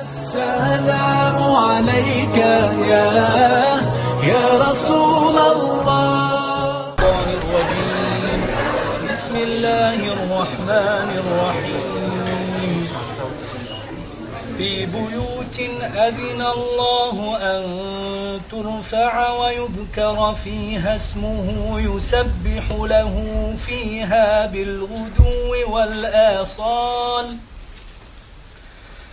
السلام عليك يا يا رسول الله. بسم الله الرحمن الرحيم. في بيوت أذن الله أن ترفع ويذكر فيها اسمه يسبح له فيها بالغدو والآصال.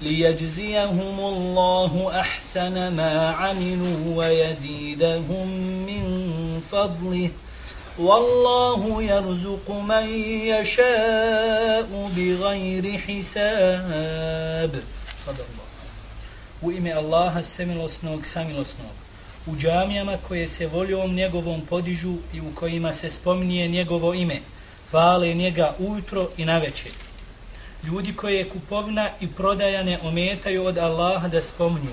ليجزيهم الله أحسن ما عملوا ويزيدهم من فضله والله يرزق من يشاء بغير حساب صدق الله u ime Allaha semilosnog, samilosnog. U džamijama koje se voljom njegovom podižu i u kojima se spominje njegovo ime, hvale njega ujutro i naveče. Ljudi koje kupovna i prodaja ne ometaju od Allaha da spomnju.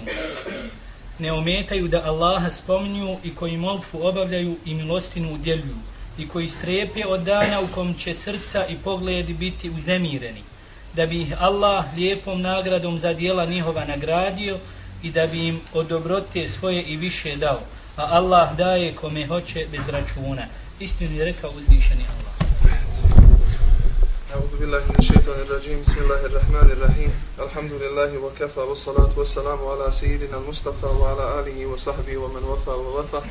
Ne ometaju da Allaha spomnju i koji molfu obavljaju i milostinu udjeljuju i koji strepe od dana u kom će srca i pogledi biti uznemireni da bi ih Allah lijepom nagradom za dijela njihova nagradio i da bi im od dobrote svoje i više dao. A Allah daje kome hoće bez računa. Istinu je rekao uzvišeni Allah. أعوذ بالله من الشيطان الرجيم بسم الله الرحمن الرحيم الحمد لله وكفى والصلاة والسلام على سيدنا المصطفى وعلى آله وصحبه ومن وفى ووفى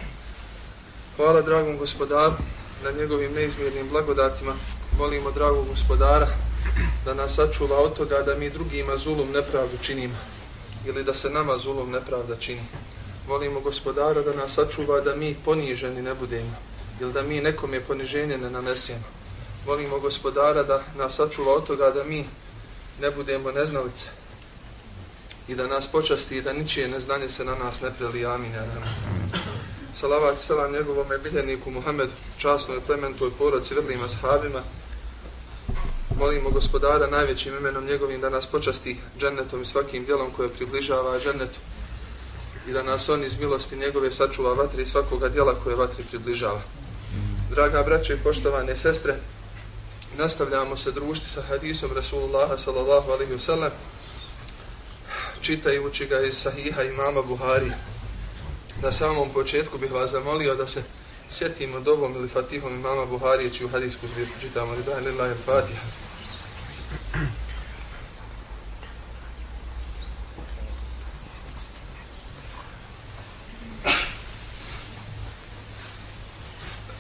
Hvala dragom gospodaru na njegovim neizmjernim blagodatima. Molimo dragog gospodara da nas sačuva od toga da mi drugima zulum nepravdu činimo ili da se nama zulum nepravda čini. Volimo gospodara da nas sačuva da mi poniženi ne budemo ili da mi nekome poniženje ne nanesemo. molimo gospodara da nas sačuva od toga da mi ne budemo neznalice i da nas počasti i da ničije neznanje se na nas ne preli. Amin. Salavat selam njegovom ebiljeniku Muhammed, časnoj plementoj porodci, vrlima sahabima, molimo gospodara najvećim imenom njegovim da nas počasti džennetom i svakim dijelom koje približava džennetu i da nas on iz milosti njegove sačuva vatri svakoga dijela koje vatri približava. Draga braće i poštovane sestre, nastavljamo se družiti sa hadisom Rasulullaha sallallahu alaihi wa sallam čitajući ga iz sahiha imama Buhari. Na samom početku bih vas zamolio da se sjetimo dovom ili fatihom imama Buharije čiju hadisku zbirku čitamo li da lillahi fatiha.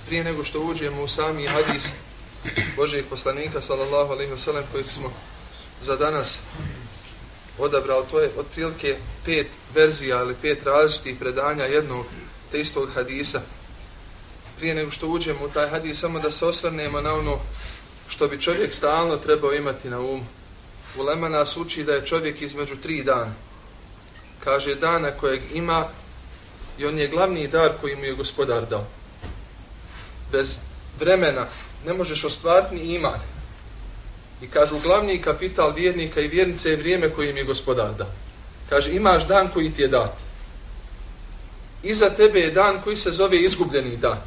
Prije nego što uđemo u sami hadis Božijih poslanika sallallahu alaihi wa sallam smo za danas odabrali, to je otprilike pet verzija ili pet različitih predanja jednog te istog hadisa prije nego što uđemo u taj hadis, samo da se osvrnemo na ono što bi čovjek stalno trebao imati na umu. Ulema nas uči da je čovjek između tri dana. Kaže dana kojeg ima i on je glavni dar koji mu je gospodar dao. Bez vremena ne možeš ostvariti ni iman. I kažu glavni kapital vjernika i vjernice je vrijeme koje im je gospodar da. Kaže imaš dan koji ti je dat. Iza tebe je dan koji se zove izgubljeni dan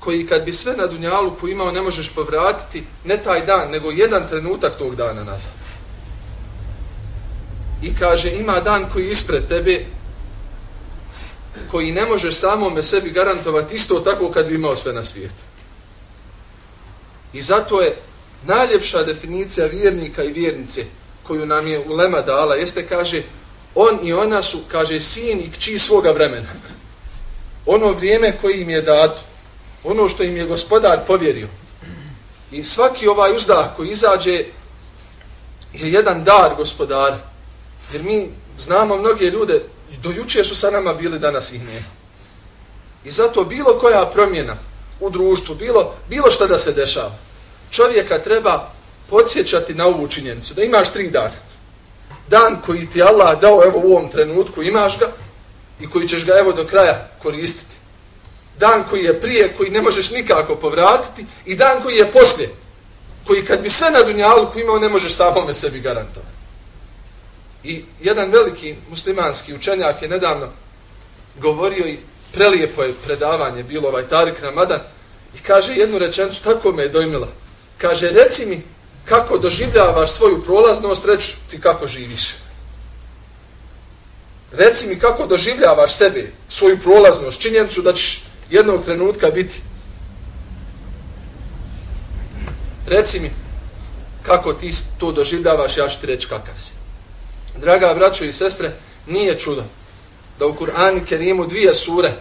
koji kad bi sve na Dunjaluku imao ne možeš povratiti ne taj dan, nego jedan trenutak tog dana nazad. I kaže, ima dan koji je ispred tebe, koji ne možeš samome sebi garantovati isto tako kad bi imao sve na svijetu. I zato je najljepša definicija vjernika i vjernice koju nam je Ulema dala, jeste, kaže, on i ona su, kaže, sin i kći svoga vremena. Ono vrijeme koji im je dato, ono što im je gospodar povjerio. I svaki ovaj uzdah koji izađe je jedan dar gospodar. Jer mi znamo mnoge ljude, do juče su sa nama bili, danas ih nije. I zato bilo koja promjena u društvu, bilo, bilo što da se dešava, čovjeka treba podsjećati na ovu činjenicu, da imaš tri dana. Dan koji ti Allah dao evo u ovom trenutku, imaš ga, i koji ćeš ga evo do kraja koristiti. Dan koji je prije, koji ne možeš nikako povratiti i dan koji je poslije, koji kad bi sve na dunjalku imao ne možeš samome sebi garantovati. I jedan veliki muslimanski učenjak je nedavno govorio i prelijepo je predavanje bilo ovaj Tarik Ramadan i kaže jednu rečencu, tako me je dojmila. Kaže, reci mi kako doživljavaš svoju prolaznost, reći ti kako živiš. Reci mi kako doživljavaš sebe, svoju prolaznost, činjenicu da ćeš jednog trenutka biti. Reci mi kako ti to doživljavaš, ja ću ti reći kakav si. Draga braćo i sestre, nije čudo da u Kur'anu Kerimu dvije sure,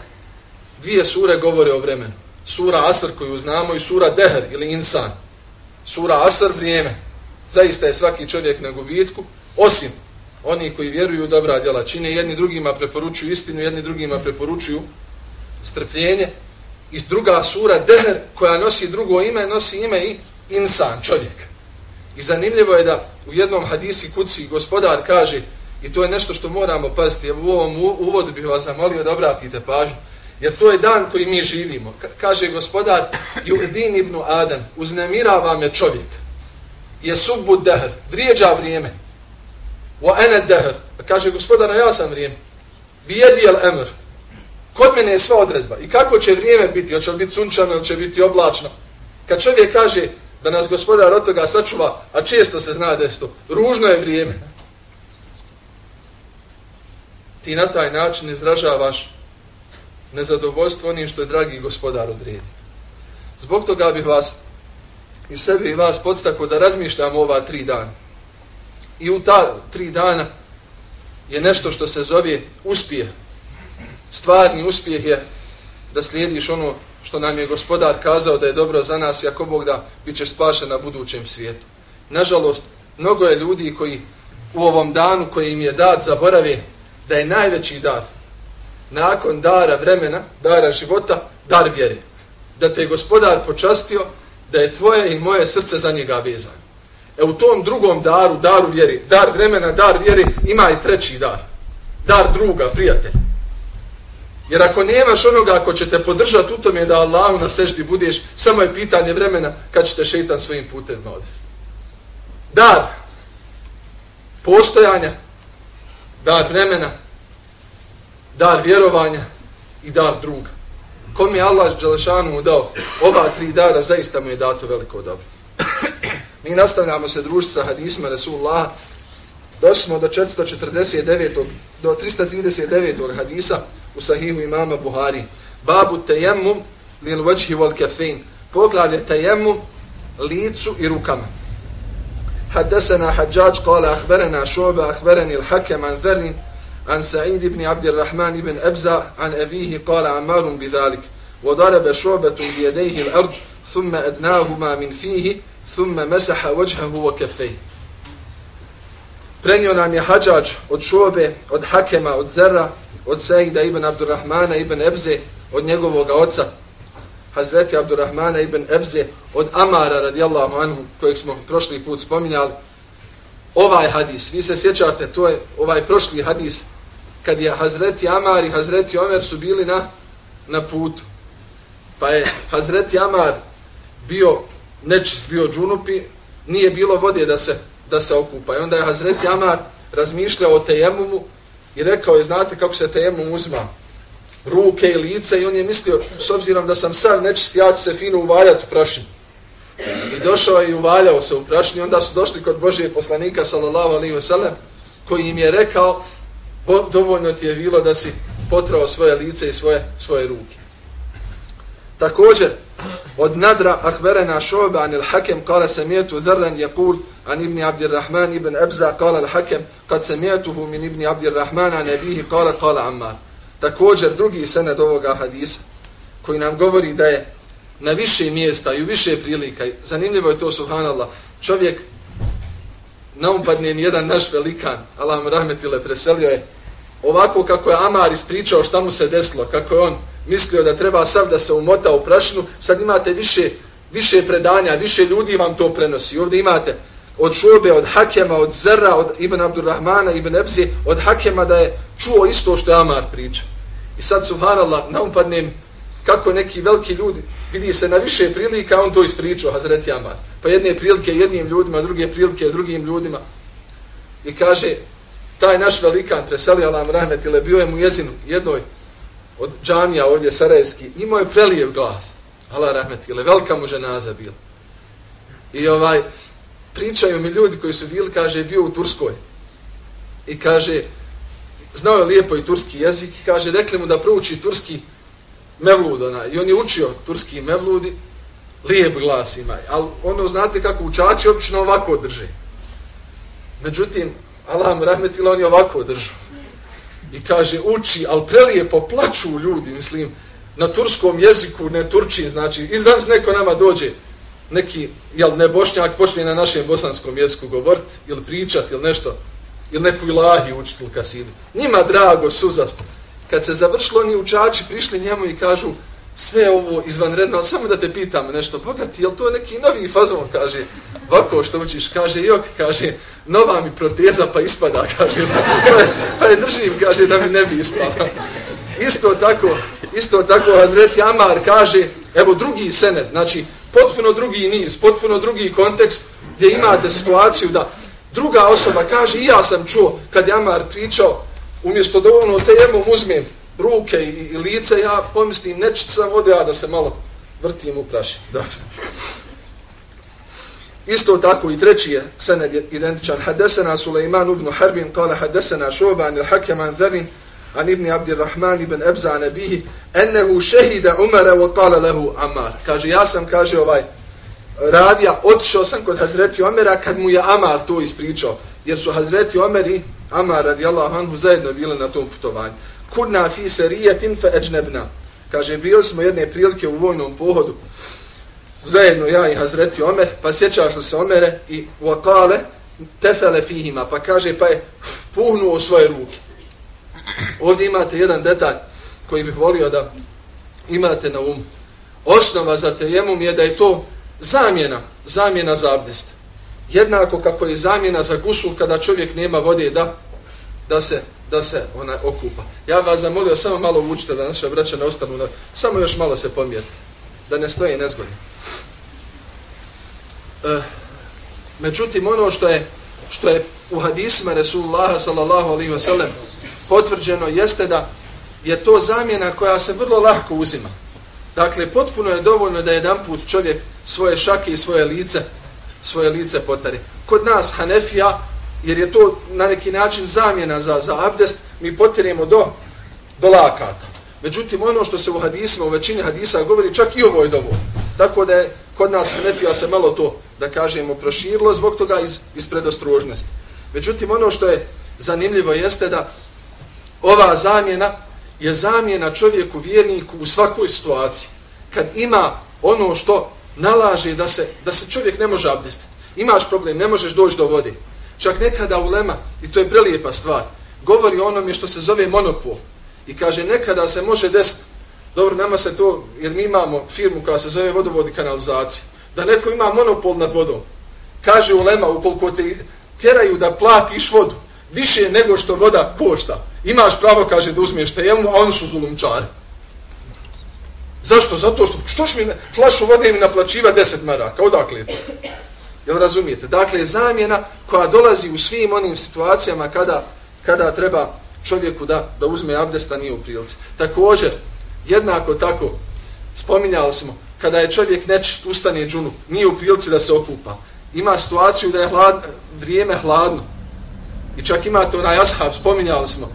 dvije sure govore o vremenu. Sura Asr koju znamo i sura Deher ili Insan. Sura Asr vrijeme. Zaista je svaki čovjek na gubitku, osim oni koji vjeruju u dobra djela čine, jedni drugima preporučuju istinu, jedni drugima preporučuju strpljenje. I druga sura Deher koja nosi drugo ime, nosi ime i Insan, čovjek. I zanimljivo je da u jednom hadisi kuci gospodar kaže, i to je nešto što moramo paziti, u ovom uvodu bih vas zamolio da obratite pažnju, jer to je dan koji mi živimo. Kaže gospodar, Juhdin ibn Adam, uznemirava me čovjek, je subbu dehr, vrijeđa vrijeme, wa ene dehr, pa kaže gospodar, ja sam vrijeme, bijedi el emr, kod mene je sva odredba, i kako će vrijeme biti, hoće biti sunčano, hoće biti oblačno, kad čovjek kaže, da nas gospodar od toga sačuva, a često se zna desto, ružno je vrijeme. Ti na taj način izražavaš nezadovoljstvo onim što je dragi gospodar odredi. Zbog toga bih vas i sebe i vas podstako da razmišljamo ova tri dana. I u ta tri dana je nešto što se zove uspjeh. Stvarni uspjeh je da slijediš ono što nam je gospodar kazao da je dobro za nas, ako Bog da, bit ćeš spašen na budućem svijetu. Nažalost, mnogo je ljudi koji u ovom danu koji im je dat zaborave da je najveći dar nakon dara vremena, dara života, dar vjere. Da te je gospodar počastio da je tvoje i moje srce za njega vezano. E u tom drugom daru, daru vjeri, dar vremena, dar vjeri, ima i treći dar. Dar druga, prijatelj. Jer ako nemaš onoga ako će te podržati u tome da Allah na seždi budeš, samo je pitanje vremena kad će te šeitan svojim putem odvesti. Dar postojanja, dar vremena, dar vjerovanja i dar druga. Kom je Allah Đelešanu dao ova tri dara, zaista mu je dato veliko dobro. Mi nastavljamo se družiti sa hadisma Resulullah. Došli smo do 449. do 339. hadisa u sahihu imama Buhari. Babu tejemmum lil vajhi wal kafin. Poglavlje tejemmum licu i rukama. حدثنا حجاج قال أخبرنا شعبة أخبرني الحكم عن ذر عن سعيد بن عبد الرحمن بن أبزع عن أبيه قال عمار بذلك وضرب شعبة بيديه الأرض ثم أدناهما من فيه ثم مسح وجهه وكفيه. Prenio nam je hađač od šobe, od hakema, od zerra, od Sejda ibn Abdurrahmana ibn Ebze, od njegovog oca, Hazreti Abdurrahmana ibn Ebze, od Amara radijallahu anhu, kojeg smo prošli put spominjali, ovaj hadis, vi se sjećate, to je ovaj prošli hadis, kad je Hazreti Amar i Hazreti Omer su bili na, na putu. Pa je Hazreti Amar bio nečist, bio džunupi, nije bilo vode da se, da se okupa. I onda je Hazreti Amar razmišljao o tejemumu, I rekao je, znate kako se tejemum uzma ruke i lice i on je mislio, s obzirom da sam sam nečist, ja ću se fino uvaljati u prašinu. I došao je i uvaljao se u prašinu onda su došli kod Božije poslanika, sallallahu alaihi wasallam, koji im je rekao, dovoljno ti je bilo da si potrao svoje lice i svoje, svoje ruke. Također, od nadra ahverena šoba anil hakem kala samijetu dhrlan jekul an ibni Abdirrahman ibn Ebza kala al hakem kad samijetuhu min ibni Abdirrahmana nebihi kala kala ammar. Također, drugi sened ovoga hadisa koji nam govori da je na više mjesta i u više prilika, zanimljivo je to, subhanallah, čovjek naumpadne mi jedan naš velikan, Allah mu rahmetile, preselio je, ovako kako je Amar ispričao šta mu se desilo, kako je on mislio da treba sav da se umota u prašinu, sad imate više, više predanja, više ljudi vam to prenosi. Ovdje imate od Šobe, od Hakema, od Zerra, od Ibn Abdurrahmana, Ibn Ebzi, od Hakema da je čuo isto što je Amar priča. I sad, subhanallah, naumpadnem kako neki veliki ljudi, vidi se na više prilika, on to ispričao, Hazreti Amar. Pa jedne prilike jednim ljudima, druge prilike drugim ljudima. I kaže, taj naš velikan, preseli Alam Rahmetile, bio je mu jezinu jednoj od džamija ovdje Sarajevski, imao je prelijev glas. Allah Rahmetile, velika mu ženaza bila. I ovaj, pričaju mi ljudi koji su bili, kaže, bio u Turskoj. I kaže, znao je lijepo i turski jezik i kaže, rekli mu da prouči turski mevlud ona. I on je učio turski mevludi, lijep glas ima. Ali ono, znate kako učači, obično ovako drže. Međutim, Allah mu rahmetila, on je ovako drži. I kaže, uči, ali prelijepo plaču ljudi, mislim, na turskom jeziku, ne turči, znači, i znam neko nama dođe, neki, jel, ne bošnjak, počne na našem bosanskom jeziku govorit, ili pričat, ili nešto, ili neku ilahi učitelj kasidu. Njima drago, suza. Kad se završilo, oni učači prišli njemu i kažu, sve ovo izvanredno, ali samo da te pitam nešto, bogati, je to neki novi fazon, kaže, ovako što učiš, kaže, jok, kaže, nova mi proteza pa ispada, kaže, pa, pa je držim, kaže, da mi ne bi ispala. Isto tako, isto tako, Hazreti Amar kaže, evo drugi senet, znači, potpuno drugi niz, potpuno drugi kontekst, gdje imate situaciju da druga osoba kaže, i ja sam čuo, kad je Amar pričao, umjesto da ono te jemom uzmem ruke i, i lice, ja pomislim, nečit sam ode, ja da se malo vrtim u praši. Dobro. Isto tako i treći je sened identičan. Hadesena Suleiman ibn Harbin, kala hadesena Šoban il Hakeman Zarin, an ibn Abdirrahman ibn Ebza nebihi, ennehu šehida umara wa tala lehu Amar. Kaže, ja sam, kaže ovaj, ravija, otišao sam kod Hazreti Omera kad mu je Amar to ispričao. Jer su Hazreti Omer i Amar radijallahu anhu zajedno bili na tom putovanju. Kudna fi serijetin fe eđnebna. Kaže, bili smo jedne prilike u vojnom pohodu zajedno ja i Hazreti Omer, pa sjećaš li se Omere i vakale tefele fihima, pa kaže pa je puhnuo svoje ruke. Ovdje imate jedan detalj koji bih volio da imate na umu. Osnova za tejemum je da je to zamjena, zamjena za abdest. Jednako kako je zamjena za gusul kada čovjek nema vode da, da se da se ona okupa. Ja vas zamolio samo malo učite da naša braća ne ostanu, na, samo još malo se pomjerite, da ne stoje nezgodno. E, međutim, ono što je, što je u hadisima Resulullah sallallahu alaihi wa sallam potvrđeno jeste da je to zamjena koja se vrlo lahko uzima. Dakle, potpuno je dovoljno da jedan put čovjek svoje šake i svoje lice svoje lice potari. Kod nas, Hanefija, jer je to na neki način zamjena za, za abdest, mi potiremo do, do lakata. Međutim, ono što se u hadisima, u većini hadisa govori, čak i ovo je dovoljno. Tako da je kod nas Hanefija se malo to, da kažemo, proširilo zbog toga iz, iz predostrožnosti. Međutim, ono što je zanimljivo jeste da ova zamjena je zamjena čovjeku, vjerniku u svakoj situaciji. Kad ima ono što nalaže da se, da se čovjek ne može abdestiti. Imaš problem, ne možeš doći do vode. Čak nekada ulema, i to je prelijepa stvar, govori o onome što se zove monopol. I kaže, nekada se može desiti Dobro, nama se to, jer mi imamo firmu koja se zove vodovod i kanalizacija. Da neko ima monopol nad vodom. Kaže ulema, ukoliko te tjeraju da platiš vodu, više nego što voda košta, imaš pravo, kaže, da uzmiješ tejemu, a oni su zulumčari. Zašto? Zato što, što mi flašu vode mi naplaćiva 10 maraka? Odakle je to? Jel razumijete? Dakle, zamjena koja dolazi u svim onim situacijama kada, kada treba čovjeku da, da uzme abdesta nije u prilici. Također, Jednako tako, spominjali smo, kada je čovjek nečist ustane džunup, nije u prilici da se okupa. Ima situaciju da je hlad, vrijeme hladno. I čak imate onaj ashab, spominjali smo,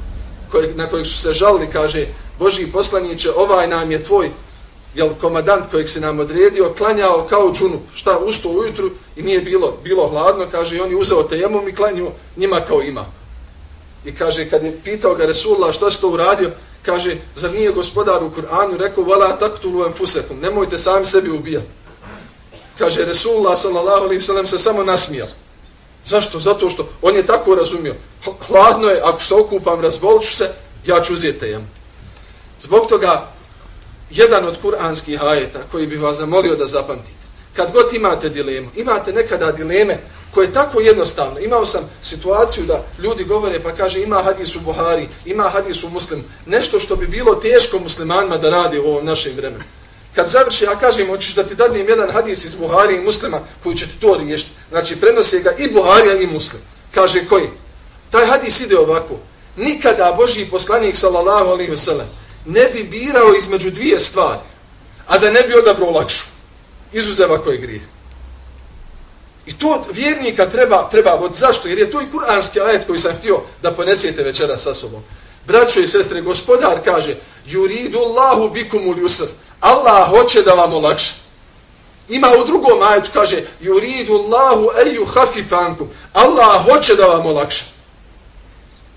kojeg, na kojeg su se žalili, kaže, Boži poslaniće, ovaj nam je tvoj, jel, komadant kojeg se nam odredio, klanjao kao džunup, šta, usto ujutru i nije bilo bilo hladno, kaže, i on je uzeo tejemom i klanjao njima kao ima. I kaže, kad je pitao ga Resulullah što se to uradio, kaže, zar nije gospodar u Kur'anu rekao, vala taktulu enfusekum, nemojte sami sebi ubijati. Kaže, Resulullah sallallahu alaihi sallam se samo nasmijao. Zašto? Zato što on je tako razumio. Hladno je, ako se okupam, razbolču se, ja ću uzeti tejemu. Zbog toga, jedan od kuranskih ajeta koji bi vas zamolio da zapamtite. Kad god imate dilemu, imate nekada dileme koje je tako jednostavno. Imao sam situaciju da ljudi govore pa kaže ima hadis u Buhari, ima hadis u muslimu. Nešto što bi bilo teško muslimanima da radi u ovom našem vremenu. Kad završi, ja kažem, hoćeš da ti dadnem jedan hadis iz Buhari i muslima koji će ti to riješiti. Znači, prenosi ga i Buharija i muslim. Kaže, koji? Taj hadis ide ovako. Nikada Božji poslanik, sallallahu alaihi wa sallam, ne bi birao između dvije stvari, a da ne bi odabrao lakšu. Izuzeva koje grije. I to vjernika treba, treba od zašto? Jer je to i kuranski ajet koji sam htio da ponesete večera sa sobom. Braćo i sestre, gospodar kaže, yuridu Allahu bikumul yusr. Allah hoće da vam olakša. Ima u drugom ajetu, kaže, yuridu Allahu eju hafifankum. Allah hoće da vam olakša.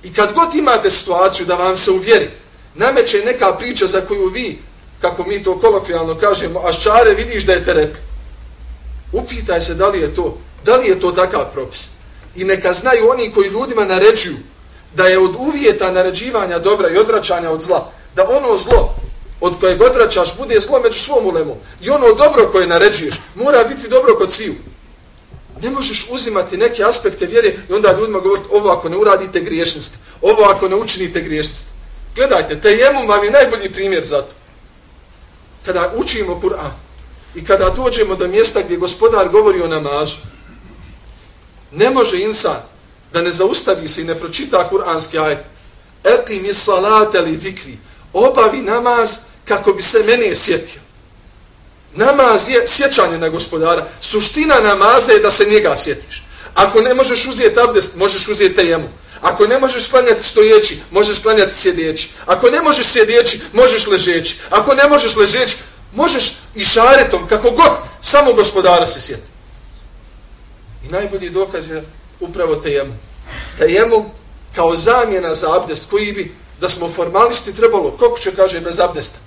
I kad god imate situaciju da vam se uvjeri, nameće neka priča za koju vi, kako mi to kolokvijalno kažemo, a ščare vidiš da je teret. Upitaj se da li je to, da li je to takav propis. I neka znaju oni koji ljudima naređuju da je od uvjeta naređivanja dobra i odračanja od zla, da ono zlo od kojeg odračaš bude zlo među svom ulemom i ono dobro koje naređuješ mora biti dobro kod sviju. Ne možeš uzimati neke aspekte vjere i onda ljudima govoriti ovo ako ne uradite griješnost, ovo ako ne učinite griješnost. Gledajte, tejemum vam je najbolji primjer za to. Kada učimo Kur'an i kada dođemo do mjesta gdje gospodar govori o namazu, ne može insan da ne zaustavi se i ne pročita kur'anski ajet. Eti mi salate li zikri. Obavi namaz kako bi se mene sjetio. Namaz je sjećanje na gospodara. Suština namaza je da se njega sjetiš. Ako ne možeš uzeti abdest, možeš uzeti tejemum. Ako ne možeš klanjati stojeći, možeš klanjati sjedeći. Ako ne možeš sjedeći, možeš ležeći. Ako ne možeš ležeći, možeš i šaretom, kako god, samo gospodara se sjeti. I najbolji dokaz je upravo tejemu. Tejemu kao zamjena za abdest koji bi, da smo formalisti trebalo, koliko će kaže bez abdesta.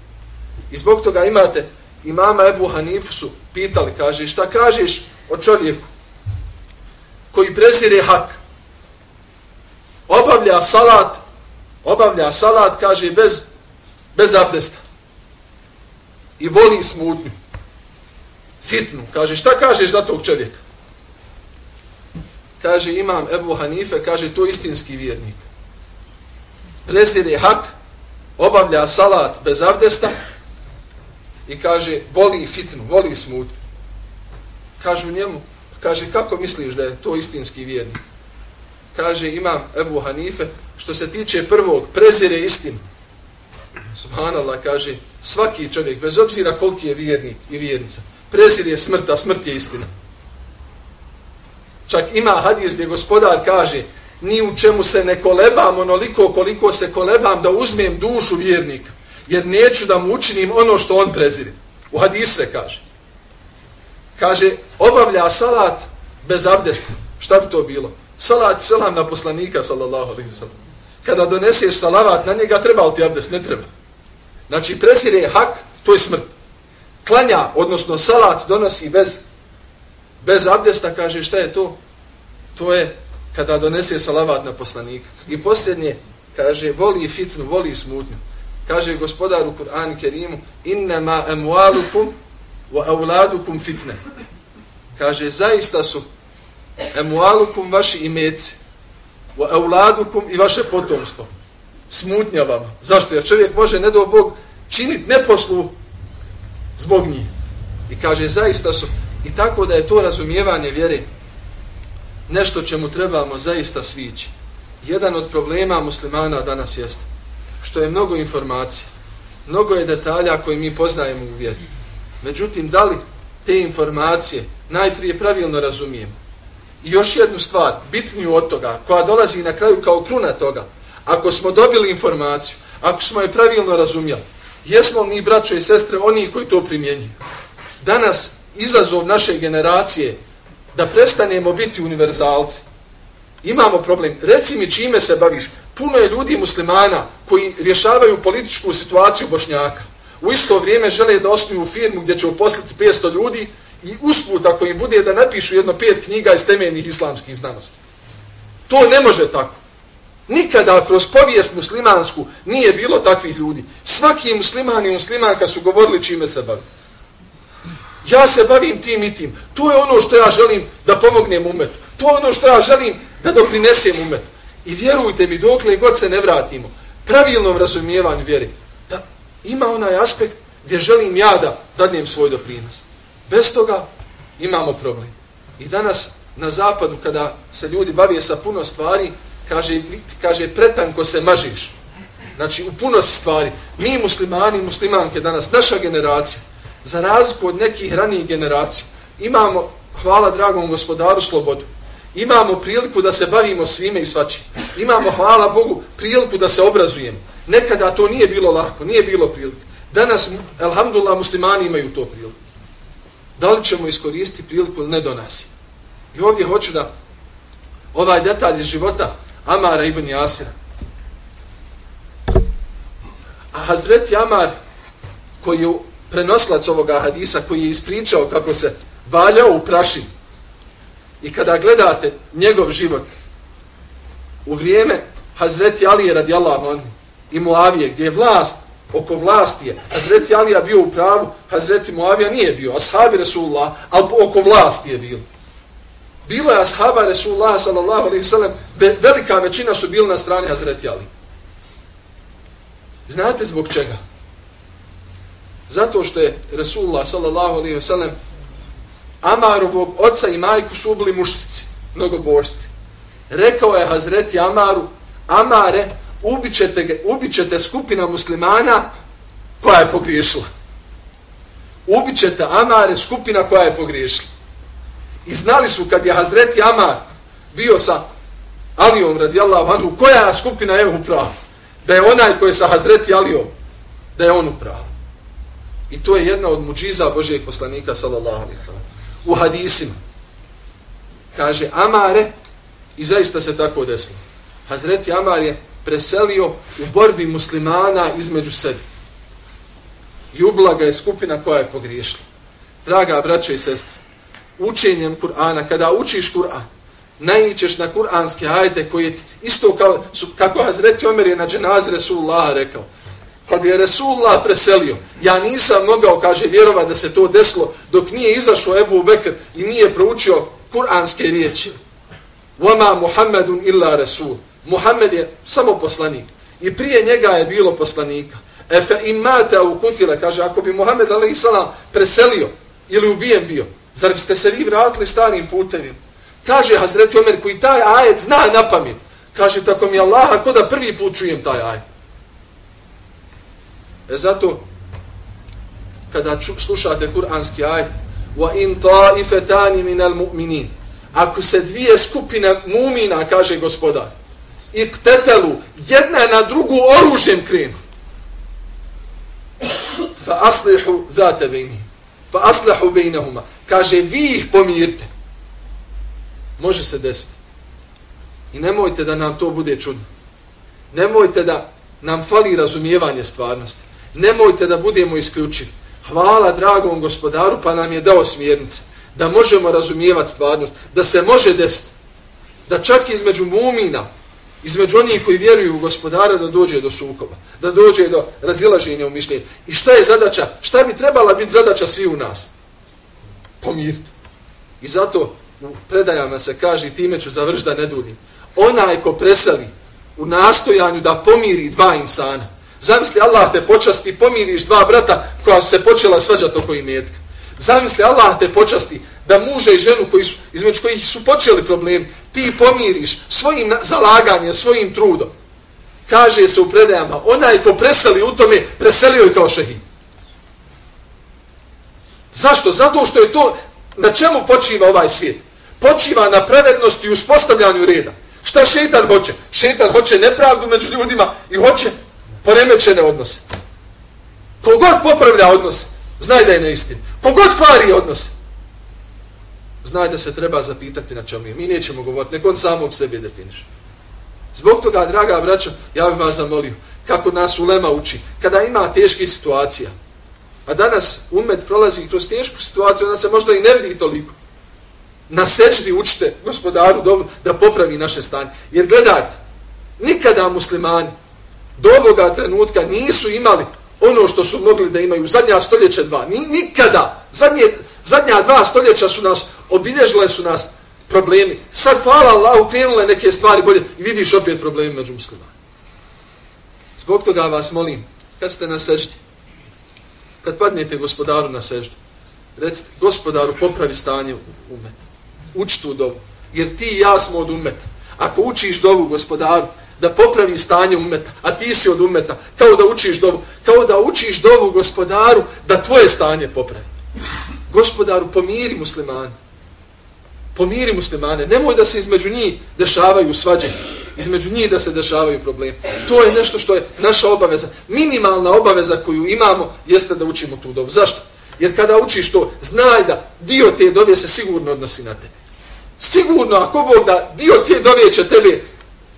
I zbog toga imate imama Ebu Hanifu su pitali, kaže, šta kažeš o čovjeku koji prezire hak, obavlja salat, obavlja salat, kaže, bez, bez abdesta. I voli smutnju. Fitnu. Kaže, šta kažeš za tog čovjeka? Kaže, imam Ebu Hanife, kaže, to istinski vjernik. Prezire hak, obavlja salat bez abdesta, i kaže voli fitnu, voli smut. Kažu njemu, kaže kako misliš da je to istinski vjernik? Kaže imam Ebu Hanife, što se tiče prvog, prezire istinu. Subhanallah kaže, svaki čovjek, bez obzira koliki je vjernik i vjernica, prezire smrt, a smrt je istina. Čak ima hadis gdje gospodar kaže, ni u čemu se ne kolebam onoliko koliko se kolebam da uzmem dušu vjernika jer neću da mu učinim ono što on prezire. U hadisu se kaže. Kaže, obavlja salat bez abdesta. Šta bi to bilo? Salat selam na poslanika, sallallahu alaihi sallam. Kada doneseš salavat na njega, treba li ti abdest? Ne treba. Znači, je hak, to je smrt. Klanja, odnosno salat donosi bez, bez abdesta, kaže, šta je to? To je kada donese salavat na poslanika. I posljednje, kaže, voli fitnu, voli smutnju kaže gospodar u Kur'anu Kerimu innama emualukum wa auladukum fitne kaže zaista su emualukum vaši imeci wa euladukum i vaše potomstvo smutnja vama zašto? jer čovjek može ne do Bog činiti neposlu zbog njih i kaže zaista su i tako da je to razumijevanje vjere nešto čemu trebamo zaista svići jedan od problema muslimana danas jeste što je mnogo informacija, mnogo je detalja koje mi poznajemo u vjeri. Međutim, da li te informacije najprije pravilno razumijemo? I još jednu stvar, bitniju od toga, koja dolazi na kraju kao kruna toga, ako smo dobili informaciju, ako smo je pravilno razumjeli, jesmo mi, braćo i sestre, oni koji to primjenjuju? Danas, izazov naše generacije da prestanemo biti univerzalci. Imamo problem. Reci mi čime se baviš puno je ljudi muslimana koji rješavaju političku situaciju Bošnjaka. U isto vrijeme žele da osnuju firmu gdje će uposliti 500 ljudi i usput ako im bude da napišu jedno pet knjiga iz temeljnih islamskih znanosti. To ne može tako. Nikada kroz povijest muslimansku nije bilo takvih ljudi. Svaki musliman i muslimanka su govorili čime se bavi. Ja se bavim tim i tim. To je ono što ja želim da pomognem umetu. To je ono što ja želim da doprinesem umetu. I vjerujte mi, dokle god se ne vratimo, pravilnom razumijevanju vjeri, da ima onaj aspekt gdje želim ja da dadnem svoj doprinos. Bez toga imamo problem. I danas na zapadu, kada se ljudi bavije sa puno stvari, kaže, kaže pretanko se mažiš. Znači, u puno stvari. Mi muslimani, muslimanke danas, naša generacija, za razliku od nekih ranijih generacija, imamo, hvala dragom gospodaru, slobodu. Imamo priliku da se bavimo svime i svačim. Imamo, hvala Bogu, priliku da se obrazujemo. Nekada to nije bilo lako, nije bilo prilike. Danas, alhamdulillah, muslimani imaju to priliku. Da li ćemo iskoristiti priliku ili ne do nas? I ovdje hoću da ovaj detalj iz života Amara ibn Jasira. A Hazreti Amar, koji je prenoslac ovoga hadisa, koji je ispričao kako se valjao u prašin, I kada gledate njegov život u vrijeme Hazreti Alije radijallahu anhu i Muavije, gdje je vlast, oko vlasti je, Hazreti Alija bio u pravu, Hazreti Muavija nije bio, ashabi Resulullah, ali oko vlasti je bilo. Bilo je ashaba Resulullah sallallahu alaihi sallam, velika većina su bili na strani Hazreti Ali. Znate zbog čega? Zato što je Resulullah sallallahu alaihi sallam Amarovog oca i majku su ubili muštici, mnogobožci. Rekao je Hazreti Amaru, Amare, ubićete, ubićete skupina muslimana koja je pogriješila. Ubićete Amare, skupina koja je pogriješila. I znali su kad je Hazreti Amar bio sa Alijom radijallahu anhu, koja skupina je upravo? Da je onaj koji je sa Hazreti Alijom, da je on upravo. I to je jedna od muđiza Božijeg poslanika, sallallahu alaihi wa u hadisima. Kaže Amare i zaista se tako desilo. Hazreti Amar je preselio u borbi muslimana između sebi. I ublaga je skupina koja je pogriješila. Draga braćo i sestre, učenjem Kur'ana, kada učiš Kur'an, najićeš na kur'anske ajde koje ti isto kao, su, kako Hazreti Omer je na dženaz Resulullah rekao, kad je Resulullah preselio, ja nisam mogao, kaže, vjerova da se to desilo dok nije izašao Ebu Bekr i nije proučio kuranske riječi. Vama Muhammedun illa Resul. Muhammed je samo poslanik. I prije njega je bilo poslanika. Efe imate u kutile, kaže, ako bi Muhammed a.s. preselio ili ubijen bio, zar biste se vi vratili starim putevim? Kaže Hazreti Omer, koji taj ajet zna na pamet. Kaže, tako mi Allaha, ko da prvi put čujem taj ajet. E zato, kada ču, slušate kuranski ajet, wa in ta'ifetani minal mu'minin, ako se dvije skupine mumina, kaže gospodar, iktetelu, jedna na drugu oružjem krenu, fa aslihu zate bejni, fa aslihu bejnehuma, kaže, vi ih pomirte. Može se desiti. I nemojte da nam to bude čudno. Nemojte da nam fali razumijevanje stvarnosti nemojte da budemo isključivi. Hvala dragom gospodaru pa nam je dao smjernice. Da možemo razumijevati stvarnost. Da se može desiti. Da čak između mumina, između onih koji vjeruju u gospodara da dođe do sukoba. Da dođe do razilaženja u mišljenju. I šta je zadaća? Šta bi trebala biti zadaća svi u nas? Pomiriti. I zato u predajama se kaže, time ću završ da ne duljim. Onaj ko preseli u nastojanju da pomiri dva insana, Zamisli Allah te počasti, pomiriš dva brata koja se počela svađati oko imetka. Zamisli Allah te počasti da muže i ženu koji su, između kojih su počeli problemi, ti pomiriš svojim zalaganjem, svojim trudom. Kaže se u predajama, onaj ko preseli u tome, preselio je kao šehid. Zašto? Zato što je to, na čemu počiva ovaj svijet? Počiva na pravednosti i uspostavljanju reda. Šta šeitan hoće? Šeitan hoće nepravdu među ljudima i hoće poremećene odnose. Kogod popravlja odnose, znaj da je neistina. Pa Kogod kvari odnos, znaj da se treba zapitati na čemu je. Mi nećemo govoriti, nek on samog sebi definiš. Zbog toga, draga braćo, ja bih vas zamolio, kako nas ulema uči, kada ima teške situacija, a danas umet prolazi kroz tešku situaciju, ona se možda i ne vidi toliko. Na seđdi učite gospodaru da popravi naše stanje. Jer gledajte, nikada muslimani, do ovoga trenutka nisu imali ono što su mogli da imaju zadnja stoljeća dva. Ni, nikada. Zadnje, zadnja dva stoljeća su nas, obilježile su nas problemi. Sad, hvala Allahu, krenule neke stvari bolje i vidiš opet problemi među muslimanima. Zbog toga vas molim, kad ste na seždi, kad padnete gospodaru na seždu, recite, gospodaru, popravi stanje umeta. Uči tu dovu. Jer ti i ja smo od umeta. Ako učiš dovu gospodaru, da popravi stanje umeta, a ti si od umeta, kao da učiš dovu, kao da učiš dovu gospodaru, da tvoje stanje popravi. Gospodaru, pomiri muslimane. Pomiri muslimane. Nemoj da se između njih dešavaju svađe. Između njih da se dešavaju problemi. To je nešto što je naša obaveza. Minimalna obaveza koju imamo jeste da učimo tu dovu. Zašto? Jer kada učiš to, znaj da dio te dove se sigurno odnosi na tebe. Sigurno, ako Bog da dio te dove će tebe,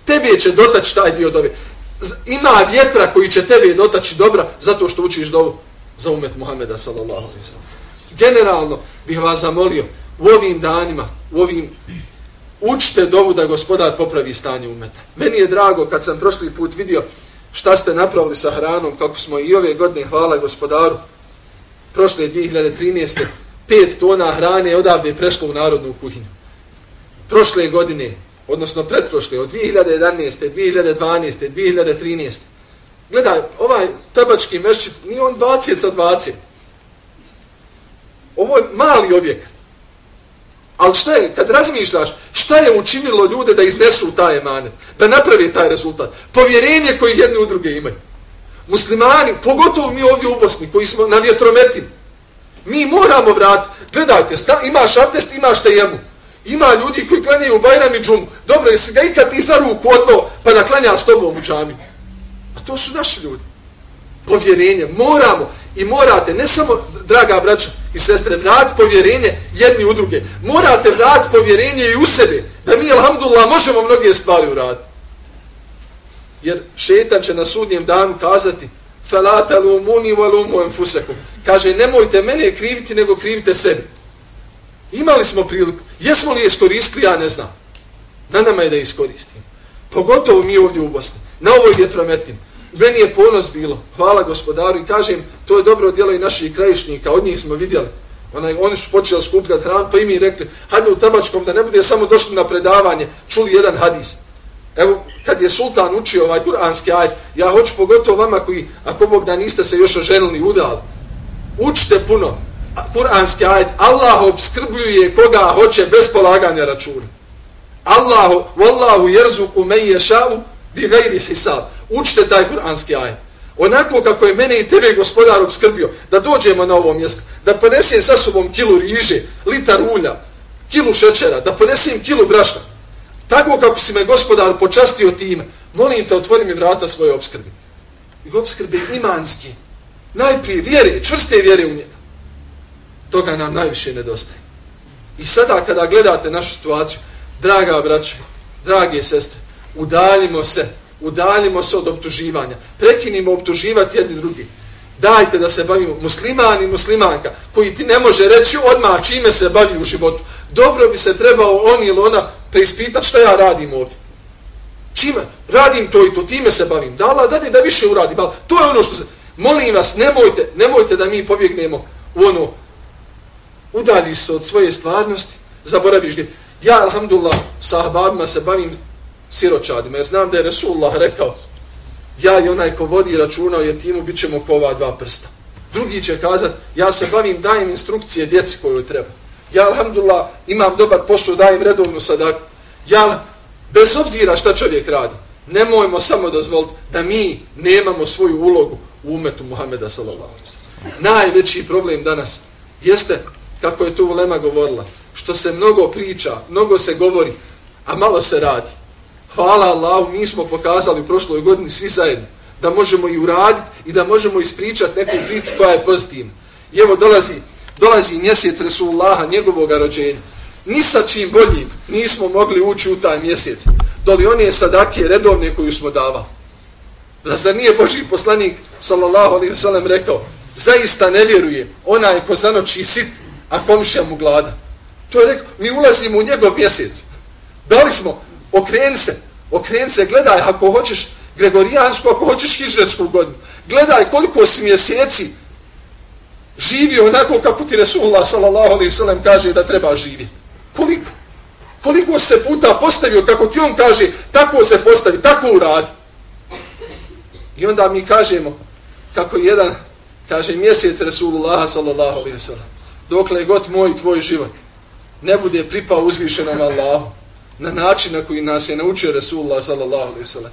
tebe će dotaći taj dio dove. Ima vjetra koji će tebe dotaći dobra zato što učiš dovu za umet Muhameda sallallahu alaihi sallam. Generalno bih vas zamolio u ovim danima, u ovim učite dovu da gospodar popravi stanje umeta. Meni je drago kad sam prošli put vidio šta ste napravili sa hranom, kako smo i ove godine, hvala gospodaru, prošle 2013. pet tona hrane je odavde prešlo u narodnu kuhinju. Prošle godine, odnosno pretprošle, od 2011. 2012. 2013. Gledaj, ovaj tabački mešćit, nije on 20 sa 20. Ovo je mali objekat. Ali šta je, kad razmišljaš, šta je učinilo ljude da iznesu taj emanet, da napravi taj rezultat? Povjerenje koje jedne u druge imaju. Muslimani, pogotovo mi ovdje u Bosni, koji smo na vjetrometini, mi moramo vratiti. Gledajte, sta, imaš abdest, imaš tejemu. Ima ljudi koji klanjaju Bajram i džumu. Dobro, jesi ga ikad ti za ruku odvao pa da klanja s tobom u džami? A to su naši ljudi. Povjerenje. Moramo i morate, ne samo, draga braća i sestre, vratiti povjerenje jedni u druge. Morate vratiti povjerenje i u sebe. Da mi, alhamdulillah, možemo mnoge stvari uraditi. Jer šetan će na sudnjem danu kazati Falata lumuni wa enfusekum. Kaže, nemojte mene kriviti, nego krivite sebi. Imali smo priliku. Jesmo li je iskoristili, ja ne znam. Na nama je da iskoristim. Pogotovo mi ovdje u Bosni. Na ovoj vjetrometin. Meni je ponos bilo. Hvala gospodaru i kažem, to je dobro djelo i naših krajišnika. Od njih smo vidjeli. Onaj, oni su počeli skupljati hranu, pa i mi rekli, hajde u tabačkom, da ne bude samo došli na predavanje, čuli jedan hadis. Evo, kad je sultan učio ovaj kuranski aj, ja hoću pogotovo vama koji, ako Bog da niste se još oženili, udali, učite puno kuranski aj, Allah obskrbljuje koga hoće bez polaganja računa. Allahu, wallahu jerzuku me ješavu bi gajri hisab. Učite taj kuranski aj. Onako kako je mene i tebe gospodar obskrbio, da dođemo na ovo mjesto, da ponesem sa sobom kilu riže, litar ulja, kilu šećera, da ponesem kilu brašna, Tako kako si me gospodar počastio time, molim te, otvori mi vrata svoje obskrbi. I obskrbe imanski. Najprije vjere, čvrste vjere u nje, Toga nam najviše nedostaje. I sada kada gledate našu situaciju, draga braće, drage sestre, udaljimo se, udaljimo se od optuživanja. Prekinimo optuživati jedni drugi. Dajte da se bavimo musliman i muslimanka, koji ti ne može reći odmah čime se bavi u životu. Dobro bi se trebao on ili ona preispitati šta ja radim ovdje. Čime? Radim to i to, time se bavim. Da Allah dadi da više uradim. Ali to je ono što se... Molim vas, nemojte, nemojte da mi pobjegnemo u ono udaljiš se od svoje stvarnosti, zaboraviš gdje. Ja, alhamdulillah, sa ahbabima se bavim siročadima, jer znam da je Resulullah rekao ja i onaj ko vodi računa o jetimu, bit ćemo ko ova dva prsta. Drugi će kazat, ja se bavim, dajem instrukcije djeci koju treba. Ja, alhamdulillah, imam dobar posao, dajem redovnu sadaku. Ja, bez obzira šta čovjek radi, nemojmo samo dozvoliti da mi nemamo svoju ulogu u umetu Muhameda sallallahu Najveći problem danas jeste, kako je tu Ulema govorila, što se mnogo priča, mnogo se govori, a malo se radi. Hvala Allahu, mi smo pokazali u prošloj godini svi zajedno da možemo i uraditi i da možemo ispričati neku priču koja je pozitivna. I evo dolazi dolazi mjesec Resulullaha, njegovog rođenja. Ni sa čim boljim nismo mogli ući u taj mjesec. Doli on je sadake redovne koju smo davali. Da za nije Boži poslanik, sallallahu alaihi wasallam, rekao, zaista ne vjerujem, onaj ko zanoči sit, a komšija mu glada. To je rekao, mi ulazimo u njegov mjesec. Dali smo, okren se, okren se, gledaj, ako hoćeš Gregorijansku, ako hoćeš Hižretsku godinu, gledaj koliko si mjeseci živio onako kako ti Resulullah sallallahu alaihi sallam kaže da treba živjeti. Koliko? Koliko se puta postavio, kako ti on kaže, tako se postavi, tako uradi. I onda mi kažemo, kako jedan, kaže mjesec Resulullah sallallahu alaihi sallam, dokle god moj tvoj život ne bude pripao uzvišenom Allahu, na način na koji nas je naučio Resulullah sallallahu alaihi sallam,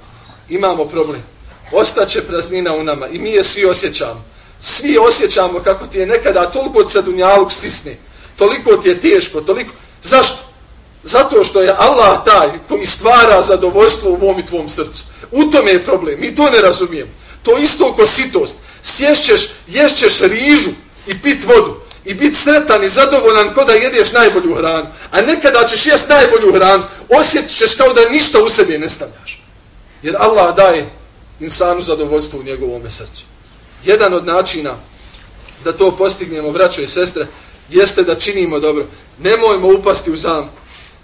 imamo problem. Ostaće praznina u nama i mi je svi osjećamo. Svi osjećamo kako ti je nekada toliko od sadunjalog stisne, toliko ti je teško, toliko... Zašto? Zato što je Allah taj koji stvara zadovoljstvo u mom i tvom srcu. U tome je problem. Mi to ne razumijemo. To isto ko sitost. Sješćeš, ješćeš rižu i pit vodu. I biti sretan i zadovoljan ko da jedeš najbolju hranu. A nekada ćeš jest najbolju hranu, osjetit ćeš kao da ništa u sebi ne stavljaš. Jer Allah daje insanu zadovoljstvo u njegovom srcu. Jedan od načina da to postignemo, braćo i sestre, jeste da činimo dobro. Nemojmo upasti u zamku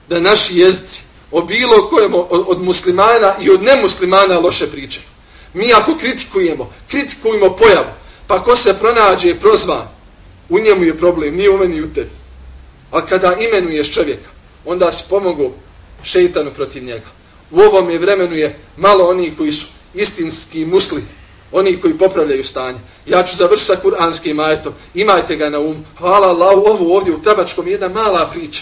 da naši jezici o bilo kojem od, od muslimana i od nemuslimana loše priče. Mi ako kritikujemo, kritikujemo pojavu, pa ko se pronađe prozvan, u njemu je problem, nije u meni u tebi. Ali kada imenuješ čovjeka, onda si pomogu šeitanu protiv njega. U ovom je vremenu je malo oni koji su istinski musli, oni koji popravljaju stanje. Ja ću završiti sa kuranskim ajetom, imajte ga na um. Hvala Allah, ovo ovdje u tabačkom je jedna mala priča.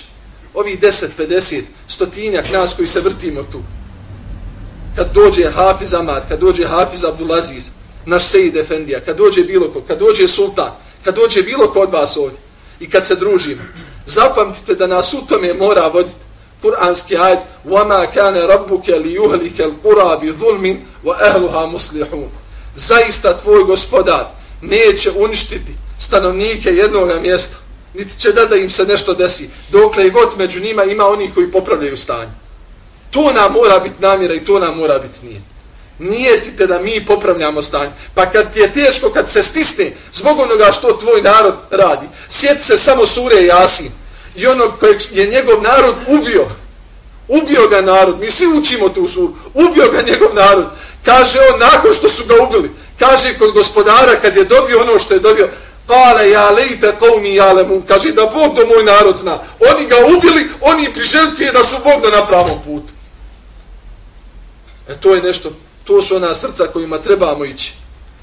Ovi 10, 50, stotinjak nas koji se vrtimo tu. Kad dođe Hafiz Amar, kad dođe Hafiz Abdulaziz, naš Sejid Efendija, kad dođe bilo ko, kad dođe Sultan, kad dođe bilo ko od vas ovdje i kad se družimo, zapamtite da nas u tome mora voditi kuranski ajd وَمَا كَانَ رَبُّكَ لِيُهْلِكَ الْقُرَى بِظُلْمٍ وَأَهْلُهَا مُسْلِحُونَ Zaista tvoj gospodar neće uništiti stanovnike jednog mjesta, niti će da da im se nešto desi, dokle god među njima ima oni koji popravljaju stanje. To nam mora biti namjera i to nam mora biti nije. Nijetite da mi popravljamo stanje. Pa kad ti je teško, kad se stisne zbog onoga što tvoj narod radi, sjeti se samo sure Jasin i onog kojeg je njegov narod ubio. Ubio ga narod. Mi svi učimo tu suru. Ubio ga njegov narod. Kaže on nakon što su ga ubili. Kaže kod gospodara kad je dobio ono što je dobio. Kale ja lejte kovmi jalemu. Kaže da Bog do moj narod zna. Oni ga ubili, oni priželjkuje da su Bog da na pravom putu. E to je nešto, to su ona srca kojima trebamo ići.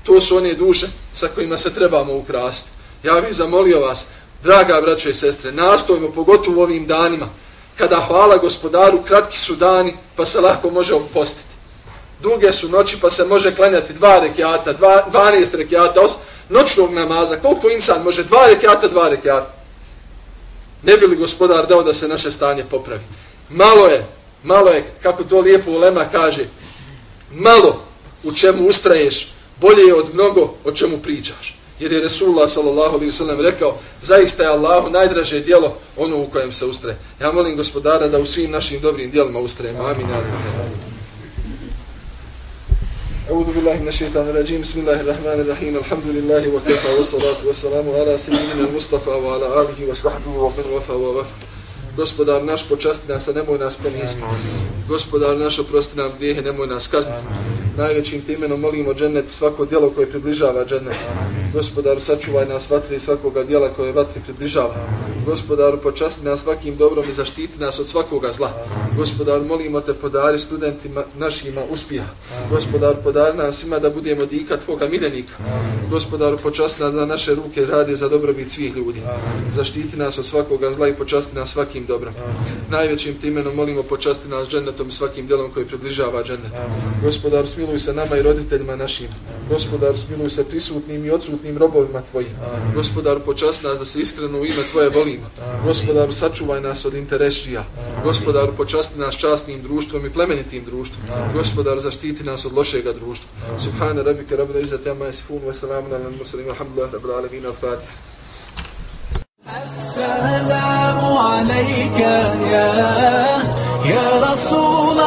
To su one duše sa kojima se trebamo ukrasti. Ja bih zamolio vas, Draga braćo i sestre, nastojimo pogotovo u ovim danima, kada hvala gospodaru, kratki su dani, pa se lako može opostiti. Duge su noći, pa se može klanjati dva rekiata, dva, dvanest rekiata, os, noćnog namaza. Koliko insan može? Dva rekiata, dva rekiata. Ne bi li gospodar dao da se naše stanje popravi? Malo je, malo je, kako to lijepo Ulema kaže, malo u čemu ustraješ, bolje je od mnogo o čemu pričaš. Jer je Resulullah sallallahu alaihi sallam rekao, zaista je Allahu najdraže dijelo ono u kojem se ustre. Ja molim gospodara da u svim našim dobrim dijelima ustrajemo. Amin. أعوذ بالله من الشيطان الرجيم بسم الله الرحمن الرحيم الحمد لله وكفى والصلاة والسلام على سيدنا المصطفى وعلى آله وصحبه ومن وفى ووفى Gospodar naš, počasti nas, a nemoj nas ponijesti. Gospodar naš, oprosti nam grijehe, nemoj nas kazniti. Najvećim te imenom molimo džennet svako dijelo koje približava džennet. Gospodaru, sačuvaj nas vatri svakoga dijela koje vatri približava. Gospodaru, počasti nas svakim dobrom i zaštiti nas od svakoga zla. Gospodaru, molimo te podari studentima našima uspija. Gospodaru, podari nam svima da budemo dika tvoga miljenika. Gospodaru, počasti nas da naše ruke rade za dobrobit svih ljudi. Zaštiti nas od svakoga zla i počasti nas svakim dobrom. Najvećim timenom molimo počasti nas džennetom i svakim djelom koji približava džennet. Gospodar, smiluj se nama i roditeljima našim. Gospodar, smiluj se prisutnim i odsutnim robovima Tvojim. Gospodar, počasti nas da se iskreno u ime Tvoje volimo. Gospodar, sačuvaj nas od interesija. Gospodar, počasti nas častnim društvom i plemenitim društvom. Gospodar, zaštiti nas od lošega društva. Subhane rabike, rabila izzati, amma jesifun, wa salamu ala al-muslim, alhamdulillah, rabila alamin, al-fatiha. السلام عليك يا يا رسول